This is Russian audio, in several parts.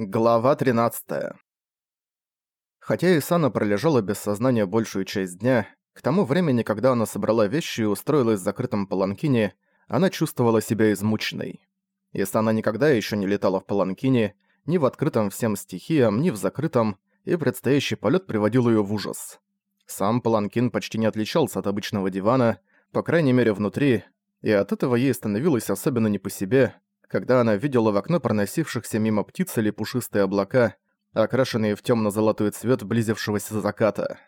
Глава 13. Хотя Исана пролежала без сознания большую часть дня, к тому времени, когда она собрала вещи и устроилась в закрытом паланкине, она чувствовала себя измученной. Исана никогда еще не летала в паланкине, ни в открытом всем стихиям, ни в закрытом, и предстоящий полет приводил ее в ужас. Сам паланкин почти не отличался от обычного дивана, по крайней мере внутри, и от этого ей становилось особенно не по себе, когда она видела в окно проносившихся мимо птиц или пушистые облака, окрашенные в темно-золотой цвет близившегося заката.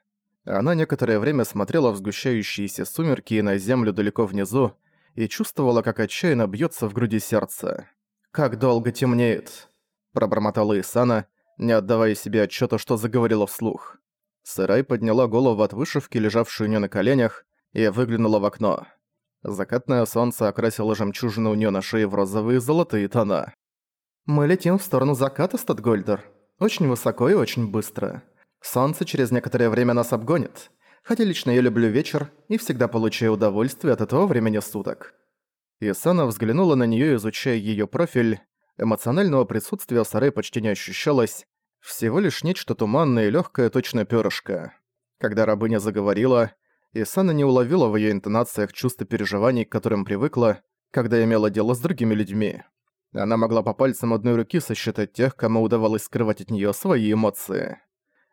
Она некоторое время смотрела в сгущающиеся сумерки и на землю далеко внизу и чувствовала, как отчаянно бьется в груди сердце. «Как долго темнеет!» – пробормотала Исана, не отдавая себе отчета, что заговорила вслух. Сырай подняла голову от вышивки, лежавшей у нее на коленях, и выглянула в окно. Закатное солнце окрасило жемчужины у неё на шее в розовые и золотые тона. «Мы летим в сторону заката, Статгольдер. Очень высоко и очень быстро. Солнце через некоторое время нас обгонит. Хотя лично я люблю вечер и всегда получаю удовольствие от этого времени суток». Исана взглянула на неё, изучая её профиль. Эмоционального присутствия Сарай почти не ощущалось. Всего лишь нечто туманное и лёгкое, точно пёрышко. Когда рабыня заговорила, и Сана не уловила в её интонациях чувства переживаний, к которым привыкла, когда имела дело с другими людьми. Она могла по пальцам одной руки сосчитать тех, кому удавалось скрывать от неё свои эмоции.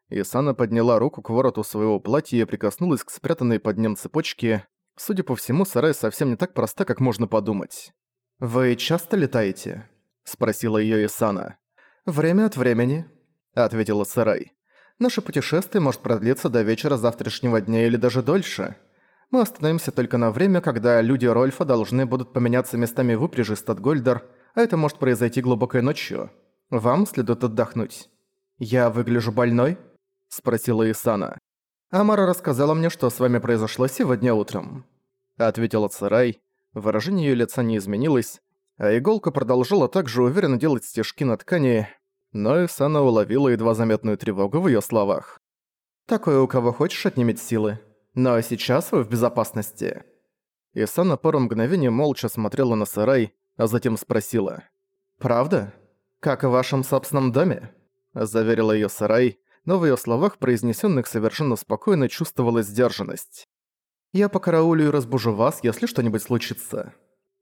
Исана подняла руку к вороту своего платья и прикоснулась к спрятанной под ним цепочке. Судя по всему, сарай совсем не так проста, как можно подумать. «Вы часто летаете?» – спросила её Исана. «Время от времени», – ответила сарай. Наше путешествие может продлиться до вечера завтрашнего дня или даже дольше. Мы остановимся только на время, когда люди Рольфа должны будут поменяться местами в упряжи Статгольдер, а это может произойти глубокой ночью. Вам следует отдохнуть. «Я выгляжу больной?» – спросила Исана. «Амара рассказала мне, что с вами произошло сегодня утром», – ответила Царай. Выражение её лица не изменилось, а иголка продолжала также уверенно делать стежки на ткани, но Исана уловила едва заметную тревогу в её словах. «Такое у кого хочешь отнимет силы. Но сейчас вы в безопасности». Исана пару мгновений молча смотрела на сарай, а затем спросила. «Правда? Как в вашем собственном доме?» Заверила её сарай, но в её словах, произнесённых совершенно спокойно, чувствовалась сдержанность. «Я покараулю и разбужу вас, если что-нибудь случится».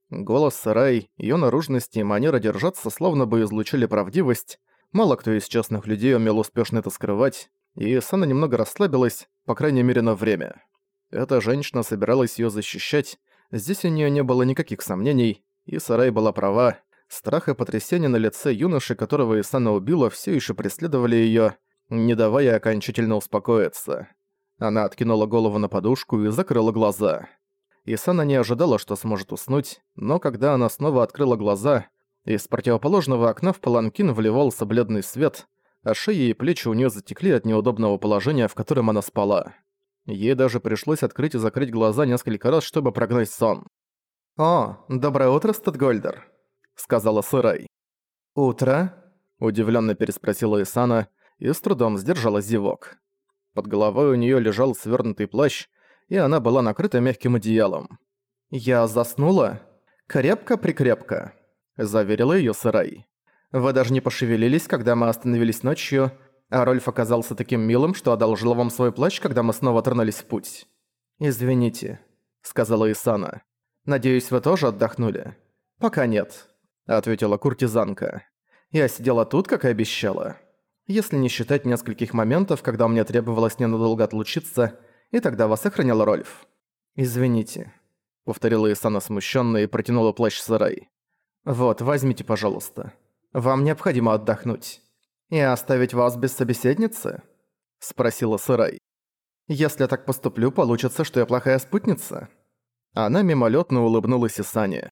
Голос сарай, её наружность и манера держаться словно бы излучили правдивость, Мало кто из частных людей умел успешно это скрывать, и Сана немного расслабилась, по крайней мере на время. Эта женщина собиралась её защищать, здесь у неё не было никаких сомнений, и Сарай была права. Страх и потрясение на лице юноши, которого Исана убила, всё ещё преследовали её, не давая окончательно успокоиться. Она откинула голову на подушку и закрыла глаза. Исана не ожидала, что сможет уснуть, но когда она снова открыла глаза, из противоположного окна в паланкин вливался бледный свет, а шея и плечи у нее затекли от неудобного положения, в котором она спала. Ей даже пришлось открыть и закрыть глаза несколько раз, чтобы прогнать сон. «О, доброе утро, Статгольдер», — сказала Сырай. «Утро?» — удивленно переспросила Исана и с трудом сдержала зевок. Под головой у нее лежал свернутый плащ, и она была накрыта мягким одеялом. «Я заснула? Крепко-прикрепко». — заверила её Сарай. «Вы даже не пошевелились, когда мы остановились ночью, а Рольф оказался таким милым, что одолжил вам свой плащ, когда мы снова тронулись в путь». «Извините», — сказала Исана. «Надеюсь, вы тоже отдохнули?» «Пока нет», — ответила куртизанка. «Я сидела тут, как и обещала. Если не считать нескольких моментов, когда мне требовалось ненадолго отлучиться, и тогда вас охранял Рольф». «Извините», — повторила Исана смущенно и протянула плащ Сарай. «Вот, возьмите, пожалуйста. Вам необходимо отдохнуть. И оставить вас без собеседницы?» — спросила Сырай. «Если я так поступлю, получится, что я плохая спутница?» Она мимолетно улыбнулась Исане.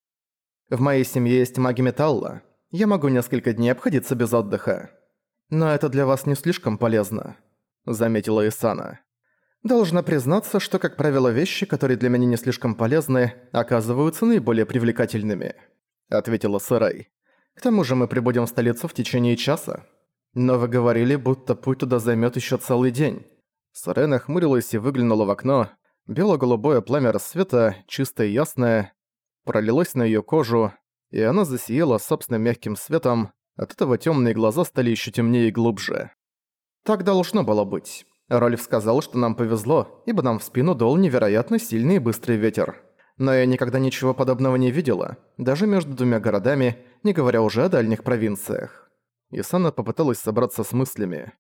«В моей семье есть маги металла. Я могу несколько дней обходиться без отдыха. Но это для вас не слишком полезно», — заметила Исана. «Должна признаться, что, как правило, вещи, которые для меня не слишком полезны, оказываются наиболее привлекательными». — ответила Сарай. «К тому же мы прибудем в столицу в течение часа. Но вы говорили, будто путь туда займет еще целый день». Сарай нахмурилась и выглянула в окно. Бело-голубое пламя рассвета, чистое и ясное, пролилось на ее кожу, и она засияла собственным мягким светом, От этого темные глаза стали еще темнее и глубже. «Так должно было быть. Рольф сказал, что нам повезло, ибо нам в спину дул невероятно сильный и быстрый ветер. Но я никогда ничего подобного не видела, даже между двумя городами, не говоря уже о дальних провинциях». Исана попыталась собраться с мыслями.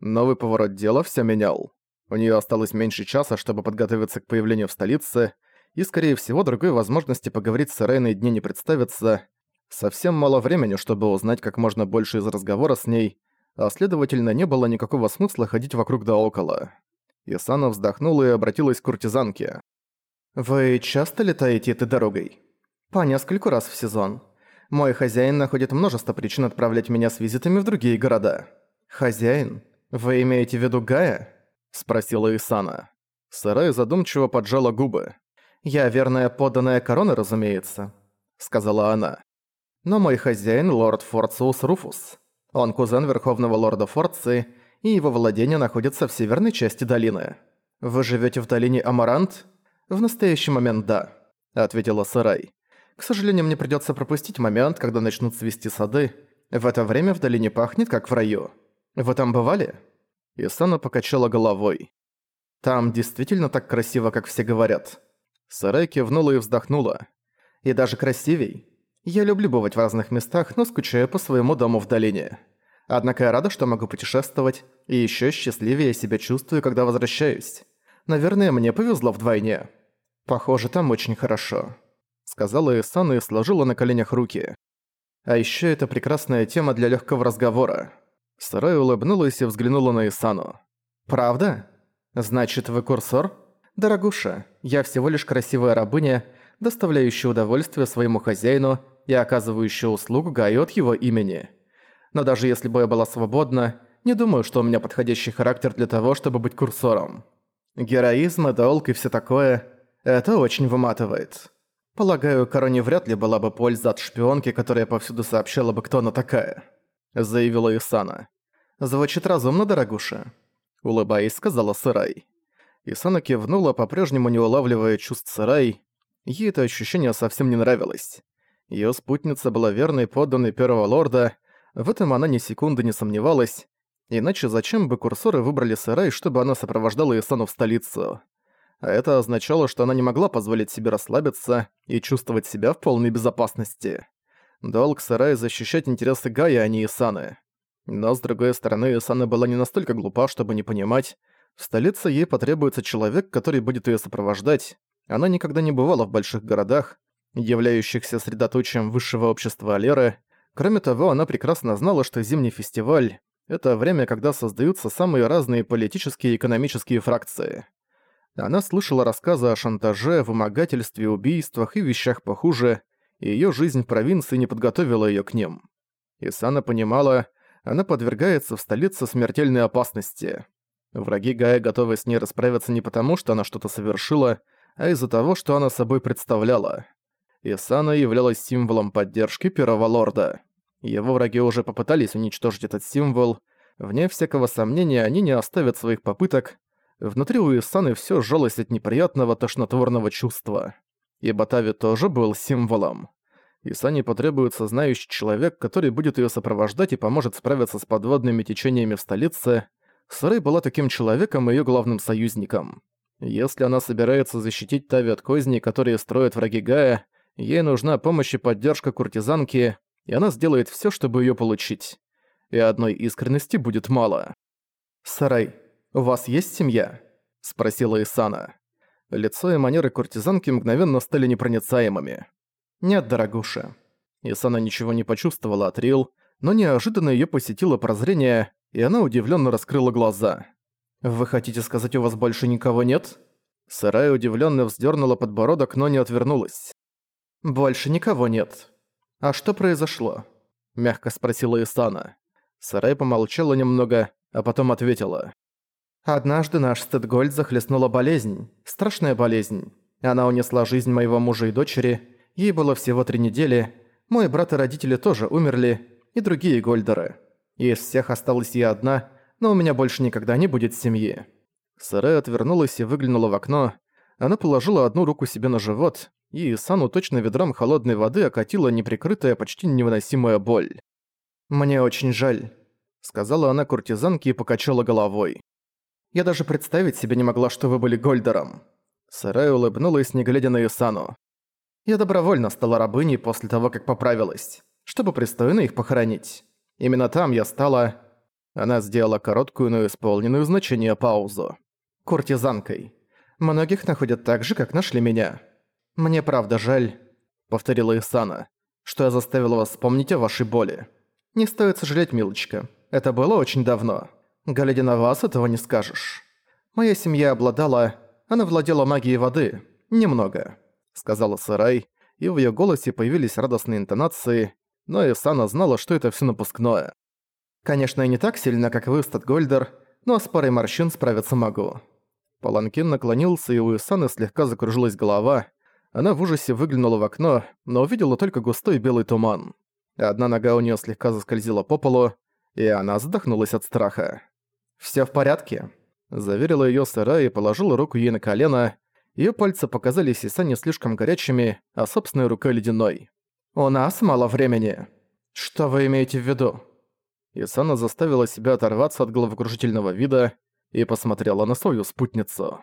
Новый поворот дела все менял. У нее осталось меньше часа, чтобы подготовиться к появлению в столице, и, скорее всего, другой возможности поговорить с Рейной дне не представится. Совсем мало времени, чтобы узнать как можно больше из разговора с ней, а следовательно, не было никакого смысла ходить вокруг да около. Исана вздохнула и обратилась к куртизанке. «Вы часто летаете этой дорогой?» «По нескольку раз в сезон. Мой хозяин находит множество причин отправлять меня с визитами в другие города». «Хозяин? Вы имеете в виду Гая?» спросила Исана. Сарай задумчиво поджала губы. «Я верная подданная короны, разумеется», — сказала она. «Но мой хозяин — лорд Форциус Руфус. Он кузен Верховного Лорда Форции, и его владение находится в северной части долины. Вы живете в долине Амарант?» «В настоящий момент да», — ответила Сарай. «К сожалению, мне придется пропустить момент, когда начнут свести сады. В это время в долине пахнет, как в раю. Вы там бывали?» Исана покачала головой. «Там действительно так красиво, как все говорят». Сарай кивнула и вздохнула. «И даже красивей. Я люблю бывать в разных местах, но скучаю по своему дому в долине. Однако я рада, что могу путешествовать, и ещё счастливее себя чувствую, когда возвращаюсь. Наверное, мне повезло вдвойне. Похоже, там очень хорошо», — сказала Исана и сложила на коленях руки. «А ещё это прекрасная тема для лёгкого разговора». Сарай улыбнулась и взглянула на Исану. «Правда? Значит, вы курсор? Дорогуша, я всего лишь красивая рабыня, доставляющая удовольствие своему хозяину и оказывающая услугу Гаю от его имени. Но даже если бы я была свободна, не думаю, что у меня подходящий характер для того, чтобы быть курсором. Героизм, долг и все такое – это очень выматывает. Полагаю, Короне вряд ли была бы польза от шпионки, которая повсюду сообщала бы, кто она такая» заявила Исана. «Звучит разумно, дорогуша», — улыбаясь, сказала Сырай. Исана кивнула, по-прежнему не улавливая чувств Сырай. Ей это ощущение совсем не нравилось. Её спутница была верной подданной первого лорда, в этом она ни секунды не сомневалась, иначе зачем бы курсоры выбрали Сырай, чтобы она сопровождала Исану в столицу? А это означало, что она не могла позволить себе расслабиться и чувствовать себя в полной безопасности. Долг Сарай защищать интересы Гая, а не Исаны. Но, с другой стороны, Исана была не настолько глупа, чтобы не понимать, в столице ей потребуется человек, который будет её сопровождать. Она никогда не бывала в больших городах, являющихся средоточием высшего общества Алеры. Кроме того, она прекрасно знала, что зимний фестиваль — это время, когда создаются самые разные политические и экономические фракции. Она слышала рассказы о шантаже, вымогательстве, убийствах и вещах похуже — и её жизнь в провинции не подготовила её к ним. Исана понимала, она подвергается в столице смертельной опасности. Враги Гая готовы с ней расправиться не потому, что она что-то совершила, а из-за того, что она собой представляла. Исана являлась символом поддержки Первого Лорда. Его враги уже попытались уничтожить этот символ. Вне всякого сомнения, они не оставят своих попыток. Внутри у Исаны всё сжалось от неприятного тошнотворного чувства и Батави тоже был символом. Исане потребуется знающий человек, который будет ее сопровождать и поможет справиться с подводными течениями в столице. Сарай была таким человеком и ее главным союзником. Если она собирается защитить Тави от козней, которые строят враги Гая, ей нужна помощь и поддержка куртизанки, и она сделает все, чтобы ее получить. И одной искренности будет мало. «Сарай, у вас есть семья?» – спросила Исана. Лицо и манеры куртизанки мгновенно стали непроницаемыми. «Нет, дорогуша». Исана ничего не почувствовала от Рил, но неожиданно её посетило прозрение, и она удивлённо раскрыла глаза. «Вы хотите сказать, у вас больше никого нет?» Сарай удивлённо вздёрнула подбородок, но не отвернулась. «Больше никого нет. А что произошло?» Мягко спросила Исана. Сарай помолчала немного, а потом ответила. Однажды наш Стэдгольд захлестнула болезнь. Страшная болезнь. Она унесла жизнь моего мужа и дочери. Ей было всего три недели. Мой брат и родители тоже умерли. И другие Гольдеры. Из всех осталась я одна, но у меня больше никогда не будет семьи. Сарэ отвернулась и выглянула в окно. Она положила одну руку себе на живот, и Сану точно ведром холодной воды окатила неприкрытая, почти невыносимая боль. «Мне очень жаль», — сказала она куртизанке и покачала головой. «Я даже представить себе не могла, что вы были Гольдером». Сарай улыбнулась, не глядя на Исану. «Я добровольно стала рабыней после того, как поправилась, чтобы пристойно их похоронить. Именно там я стала...» Она сделала короткую, но исполненную значение паузу. «Куртизанкой. Многих находят так же, как нашли меня. Мне правда жаль», — повторила Исана, «что я заставила вас вспомнить о вашей боли. Не стоит сожалеть, милочка. Это было очень давно. Глядя на вас, этого не скажешь. Моя семья обладала... Она владела магией воды. Немного», — сказала Сарай, и в её голосе появились радостные интонации, но Исана знала, что это всё напускное. «Конечно, я не так сильно, как вы, Статгольдер, но с парой морщин справиться могу». Паланкин наклонился, и у Исаны слегка закружилась голова. Она в ужасе выглянула в окно, но увидела только густой белый туман. Одна нога у неё слегка заскользила по полу, и она задохнулась от страха. «Всё в порядке?» Заверила её Сара и положила руку ей на колено. Её пальцы показались Исане слишком горячими, а собственная рука ледяной. «У нас мало времени. Что вы имеете в виду?» Исана заставила себя оторваться от головокружительного вида и посмотрела на свою спутницу.